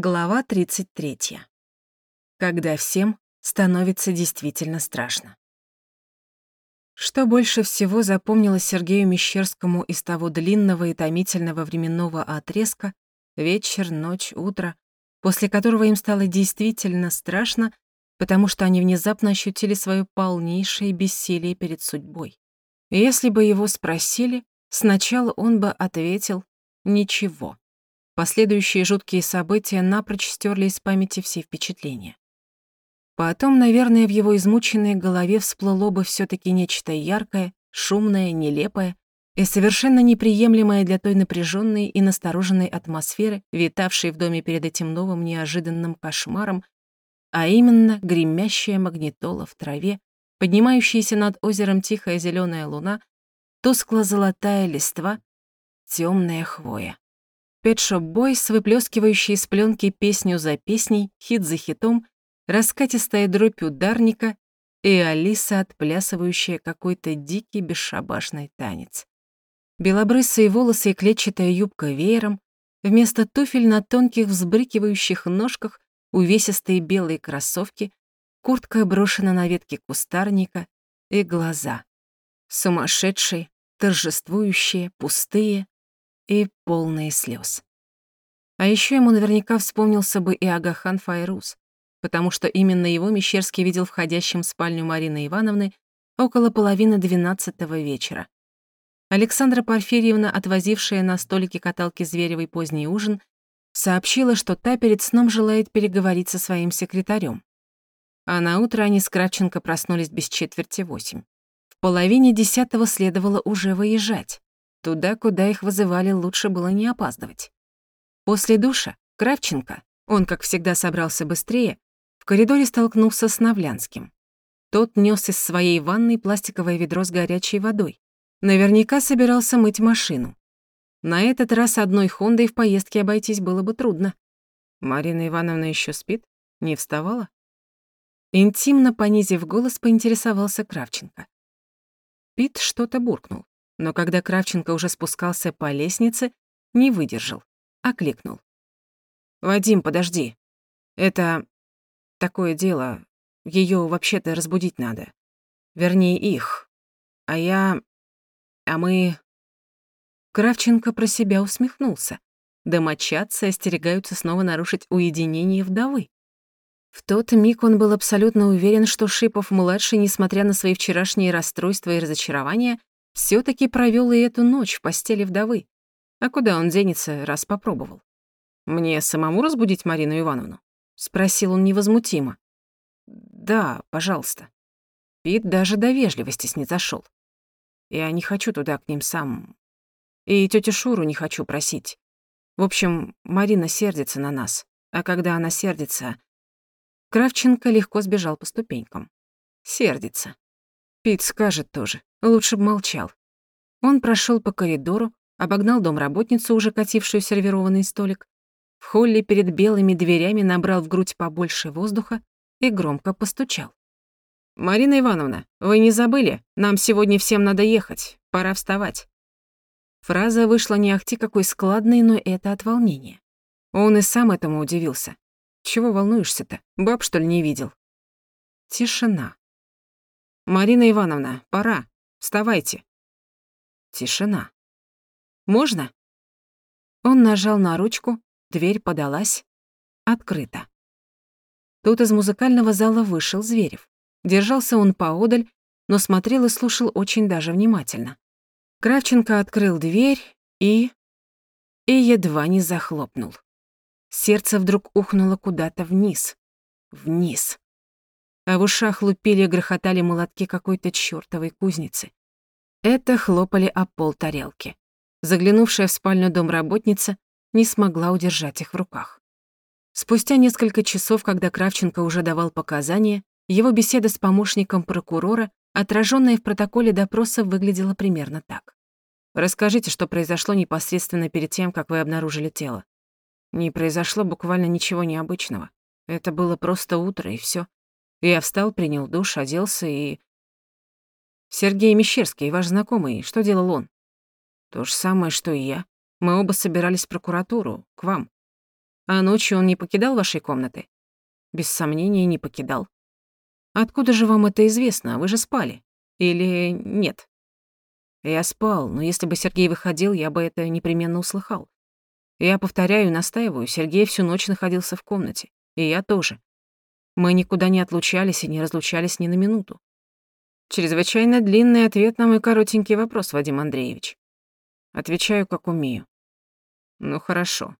Глава 33. Когда всем становится действительно страшно. Что больше всего запомнилось Сергею Мещерскому из того длинного и томительного временного отрезка вечер, ночь, утро, после которого им стало действительно страшно, потому что они внезапно ощутили свое полнейшее бессилие перед судьбой. Если бы его спросили, сначала он бы ответил «ничего». Последующие жуткие события напрочь стерли из памяти все впечатления. Потом, наверное, в его измученной голове всплыло бы все таки нечто яркое, шумное, нелепое и совершенно неприемлемое для той напряженной и настороженной атмосферы, витавшей в доме перед этим новым неожиданным кошмаром, а именно гремящая магнитола в траве, поднимающаяся над озером тихая зеленая луна, тускло-золотая листва, темная хвоя. Pet Shop Boys, выплескивающие из пленки песню за песней, хит за хитом, раскатистая дробь ударника и Алиса, отплясывающая какой-то дикий бесшабашный танец. Белобрысые волосы и клетчатая юбка веером, вместо туфель на тонких взбрыкивающих ножках увесистые белые кроссовки, куртка брошена на ветке кустарника и глаза. Сумасшедшие, торжествующие, пустые, и полные слез. А еще ему наверняка вспомнился бы и Агахан Файрус, потому что именно его Мещерский видел входящим в спальню Марины Ивановны около половины двенадцатого вечера. Александра Порфирьевна, отвозившая на столике каталки Зверевой поздний ужин, сообщила, что та перед сном желает переговорить со своим секретарем. А на утро они с Кравченко проснулись без четверти восемь. В половине десятого следовало уже выезжать. Туда, куда их вызывали, лучше было не опаздывать. После душа Кравченко, он, как всегда, собрался быстрее, в коридоре столкнулся с Навлянским. Тот нёс из своей ванной пластиковое ведро с горячей водой. Наверняка собирался мыть машину. На этот раз одной Хондой в поездке обойтись было бы трудно. Марина Ивановна еще спит? Не вставала? Интимно понизив голос, поинтересовался Кравченко. Пит что-то буркнул но когда Кравченко уже спускался по лестнице, не выдержал, окликнул. «Вадим, подожди. Это... такое дело. Её вообще-то разбудить надо. Вернее, их. А я... А мы...» Кравченко про себя усмехнулся. Домочадцы остерегаются снова нарушить уединение вдовы. В тот миг он был абсолютно уверен, что Шипов-младший, несмотря на свои вчерашние расстройства и разочарования, все таки провел и эту ночь в постели вдовы. А куда он денется, раз попробовал? «Мне самому разбудить Марину Ивановну?» — спросил он невозмутимо. «Да, пожалуйста». Пит даже до вежливости снизошёл. Я не хочу туда к ним сам. И тётю Шуру не хочу просить. В общем, Марина сердится на нас. А когда она сердится... Кравченко легко сбежал по ступенькам. Сердится. Пит скажет тоже. Лучше б молчал. Он прошел по коридору, обогнал домработницу, уже катившую сервированный столик, в холле перед белыми дверями набрал в грудь побольше воздуха и громко постучал. «Марина Ивановна, вы не забыли? Нам сегодня всем надо ехать. Пора вставать». Фраза вышла не ахти какой складной, но это от волнения. Он и сам этому удивился. Чего волнуешься-то? Баб, что ли, не видел? Тишина. «Марина Ивановна, пора. Вставайте». Тишина. «Можно?» Он нажал на ручку, дверь подалась. Открыто. Тут из музыкального зала вышел Зверев. Держался он поодаль, но смотрел и слушал очень даже внимательно. Кравченко открыл дверь и... и едва не захлопнул. Сердце вдруг ухнуло куда-то вниз. Вниз а в ушах лупили и грохотали молотки какой-то чёртовой кузницы. Это хлопали о пол тарелки. Заглянувшая в спальню домработница не смогла удержать их в руках. Спустя несколько часов, когда Кравченко уже давал показания, его беседа с помощником прокурора, отражённая в протоколе допроса, выглядела примерно так. «Расскажите, что произошло непосредственно перед тем, как вы обнаружили тело». Не произошло буквально ничего необычного. Это было просто утро, и всё. Я встал, принял душ, оделся и... Сергей Мещерский, ваш знакомый, что делал он? То же самое, что и я. Мы оба собирались в прокуратуру, к вам. А ночью он не покидал вашей комнаты? Без сомнения, не покидал. Откуда же вам это известно? Вы же спали. Или нет? Я спал, но если бы Сергей выходил, я бы это непременно услыхал. Я повторяю и настаиваю, Сергей всю ночь находился в комнате. И я тоже. Мы никуда не отлучались и не разлучались ни на минуту. Чрезвычайно длинный ответ на мой коротенький вопрос, Вадим Андреевич. Отвечаю, как умею. Ну хорошо.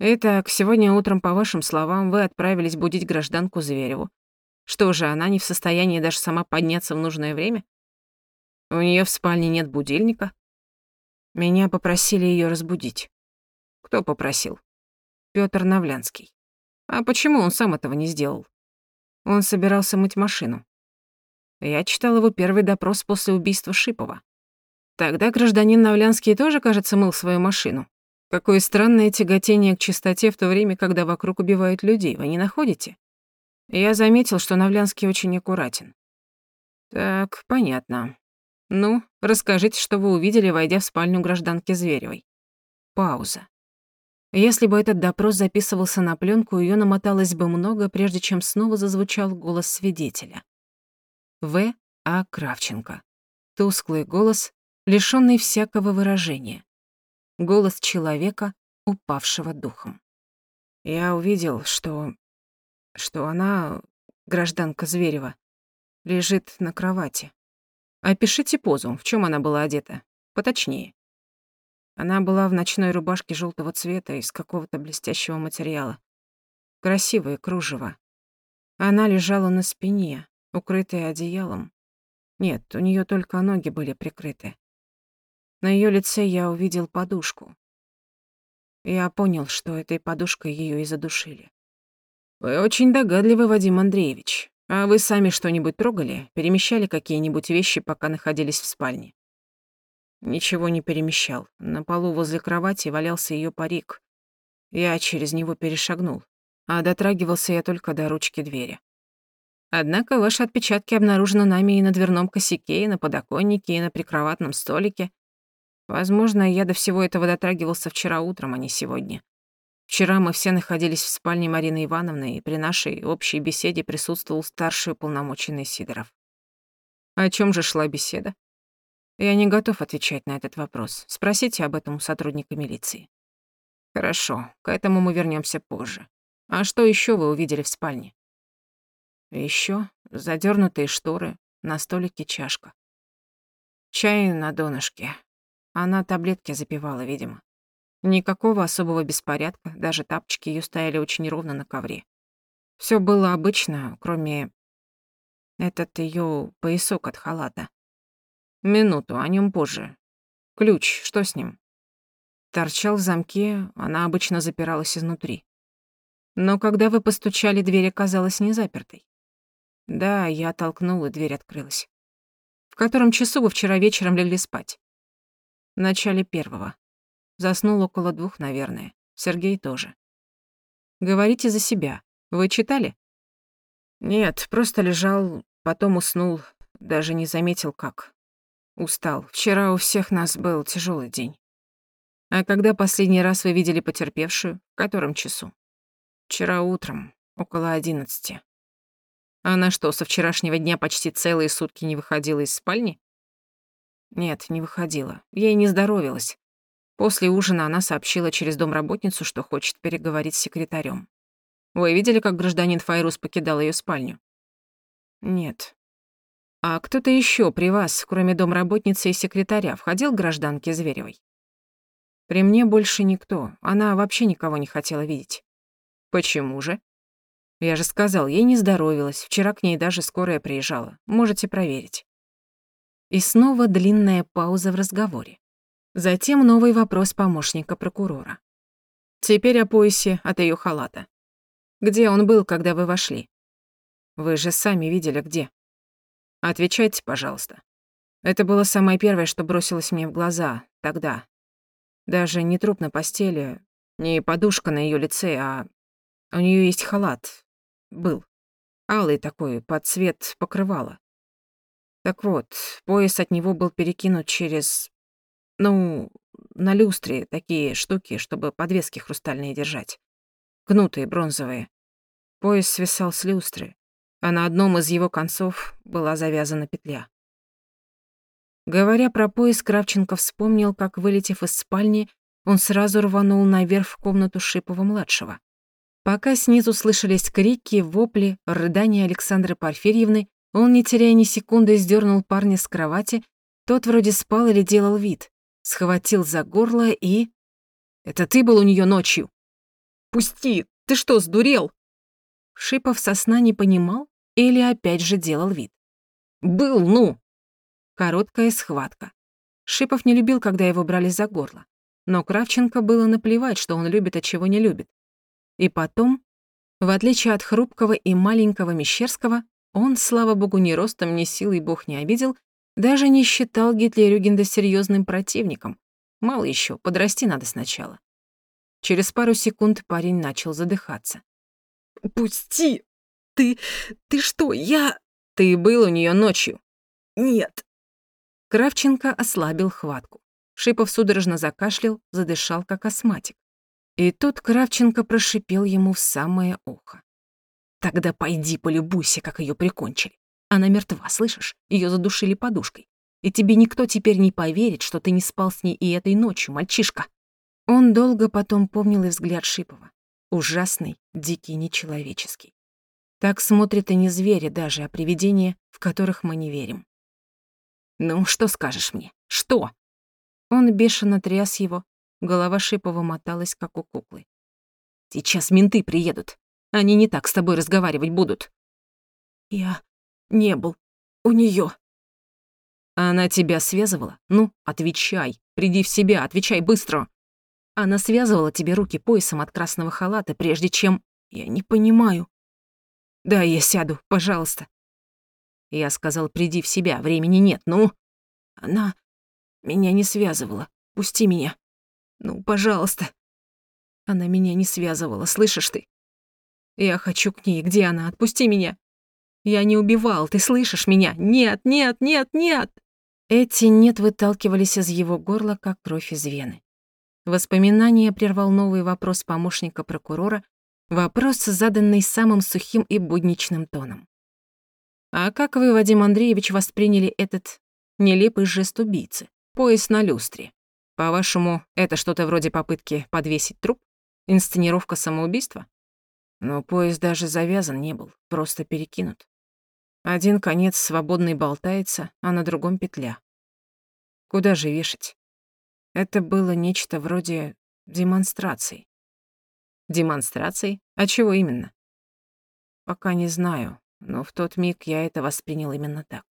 Итак, сегодня утром, по вашим словам, вы отправились будить гражданку Звереву. Что же, она не в состоянии даже сама подняться в нужное время? У нее в спальне нет будильника. Меня попросили ее разбудить. Кто попросил? Пётр Навлянский. А почему он сам этого не сделал? Он собирался мыть машину. Я читал его первый допрос после убийства Шипова. Тогда гражданин Навлянский тоже, кажется, мыл свою машину. Какое странное тяготение к чистоте в то время, когда вокруг убивают людей, вы не находите? Я заметил, что Навлянский очень аккуратен. Так, понятно. Ну, расскажите, что вы увидели, войдя в спальню гражданки Зверевой. Пауза. Если бы этот допрос записывался на пленку, ее намоталось бы много, прежде чем снова зазвучал голос свидетеля. В. А. Кравченко. Тусклый голос, лишённый всякого выражения. Голос человека, упавшего духом. Я увидел, что... что она, гражданка Зверева, лежит на кровати. Опишите позу, в чем она была одета. Поточнее. Она была в ночной рубашке желтого цвета из какого-то блестящего материала. Красивое кружево. Она лежала на спине, укрытая одеялом. Нет, у нее только ноги были прикрыты. На ее лице я увидел подушку. Я понял, что этой подушкой ее и задушили. Вы очень догадливый, Вадим Андреевич. А вы сами что-нибудь трогали? Перемещали какие-нибудь вещи, пока находились в спальне? Ничего не перемещал. На полу возле кровати валялся ее парик. Я через него перешагнул, а дотрагивался я только до ручки двери. Однако ваши отпечатки обнаружены нами и на дверном косяке, и на подоконнике, и на прикроватном столике. Возможно, я до всего этого дотрагивался вчера утром, а не сегодня. Вчера мы все находились в спальне Марины Ивановны, и при нашей общей беседе присутствовал старший уполномоченный Сидоров. О чем же шла беседа? Я не готов отвечать на этот вопрос. Спросите об этом у сотрудника милиции. Хорошо, к этому мы вернемся позже. А что еще вы увидели в спальне? Еще задернутые шторы, на столике чашка. Чай на донышке. Она таблетки запивала, видимо. Никакого особого беспорядка, даже тапочки ее стояли очень ровно на ковре. Все было обычно, кроме этот ее поясок от халата. Минуту, о нем позже. Ключ, что с ним? Торчал в замке, она обычно запиралась изнутри. Но когда вы постучали, дверь оказалась не запертой. Да, я толкнула, дверь открылась. В котором часу вы вчера вечером легли спать? В начале первого. Заснул около двух, наверное. Сергей тоже. Говорите за себя. Вы читали? Нет, просто лежал, потом уснул, даже не заметил как. Устал. Вчера у всех нас был тяжелый день. А когда последний раз вы видели потерпевшую? В котором часу? Вчера утром, около одиннадцати. Она что, со вчерашнего дня почти целые сутки не выходила из спальни? Нет, не выходила. Ей не здоровилось. После ужина она сообщила через домработницу, что хочет переговорить с секретарем. Вы видели, как гражданин Файрус покидал ее спальню? Нет. А кто-то еще при вас, кроме домработницы и секретаря, входил к гражданке Зверевой? При мне больше никто. Она вообще никого не хотела видеть. Почему же? Я же сказал, ей не здоровилась. Вчера к ней даже скорая приезжала. Можете проверить. И снова длинная пауза в разговоре. Затем новый вопрос помощника прокурора. Теперь о поясе от ее халата. Где он был, когда вы вошли? Вы же сами видели, где. Отвечайте, пожалуйста. Это было самое первое, что бросилось мне в глаза тогда. Даже не труп на постели, не подушка на ее лице, а у нее есть халат. Был. Алый такой, под цвет покрывала. Так вот, пояс от него был перекинут через ну, на люстре такие штуки, чтобы подвески хрустальные держать. гнутые, бронзовые. Пояс свисал с люстры, а на одном из его концов была завязана петля. Говоря про пояс, Кравченко вспомнил, как, вылетев из спальни, он сразу рванул наверх в комнату Шипова-младшего. Пока снизу слышались крики, вопли, рыдания Александры Порфирьевны, он, не теряя ни секунды, сдернул парня с кровати, тот вроде спал или делал вид, схватил за горло и... «Это ты был у нее ночью?» «Пусти! Ты что, сдурел?» Шипов со сна не понимал или опять же делал вид. «Был, ну!» Короткая схватка. Шипов не любил, когда его брали за горло. Но Кравченко было наплевать, что он любит, а чего не любит. И потом, в отличие от хрупкого и маленького Мещерского, он, слава богу, ни ростом, ни силой бог не обидел, даже не считал Гитлерюгенда серьезным противником. Мало еще, подрасти надо сначала. Через пару секунд парень начал задыхаться. «Пусти! Ты... ты что, я...» «Ты был у нее ночью?» «Нет». Кравченко ослабил хватку. Шипов судорожно закашлял, задышал, как астматик. И тут Кравченко прошипел ему в самое ухо. «Тогда пойди полюбуйся, как ее прикончили. Она мертва, слышишь? Ее задушили подушкой. И тебе никто теперь не поверит, что ты не спал с ней и этой ночью, мальчишка». Он долго потом помнил и взгляд Шипова. Ужасный, дикий, нечеловеческий. Так смотрят и не звери даже, а привидения, в которых мы не верим. «Ну, что скажешь мне? Что?» Он бешено тряс его, голова Шипова моталась, как у куклы. «Сейчас менты приедут. Они не так с тобой разговаривать будут». «Я не был у неё». «Она тебя связывала? Ну, отвечай. Приди в себя, отвечай быстро». Она связывала тебе руки поясом от красного халата, прежде чем... Я не понимаю. Да, я сяду, пожалуйста. Я сказал, приди в себя, времени нет, ну. Она меня не связывала. Пусти меня. Ну, пожалуйста. Она меня не связывала, слышишь ты? Я хочу к ней. Где она? Отпусти меня. Я не убивал, ты слышишь меня? Нет, нет, нет, нет. Эти «нет» выталкивались из его горла, как кровь из вены. Воспоминание прервал новый вопрос помощника прокурора, вопрос, заданный самым сухим и будничным тоном. «А как вы, Вадим Андреевич, восприняли этот нелепый жест убийцы? Пояс на люстре. По-вашему, это что-то вроде попытки подвесить труп? Инсценировка самоубийства? Но пояс даже завязан не был, просто перекинут. Один конец свободный болтается, а на другом петля. Куда же вешать? Это было нечто вроде демонстрации. Демонстрации? А чего именно? Пока не знаю, но в тот миг я это воспринял именно так.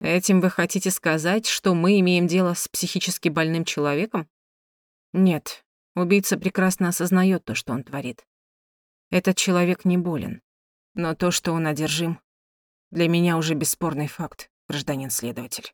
Этим вы хотите сказать, что мы имеем дело с психически больным человеком? Нет, убийца прекрасно осознает то, что он творит. Этот человек не болен, но то, что он одержим, для меня уже бесспорный факт, гражданин следователь.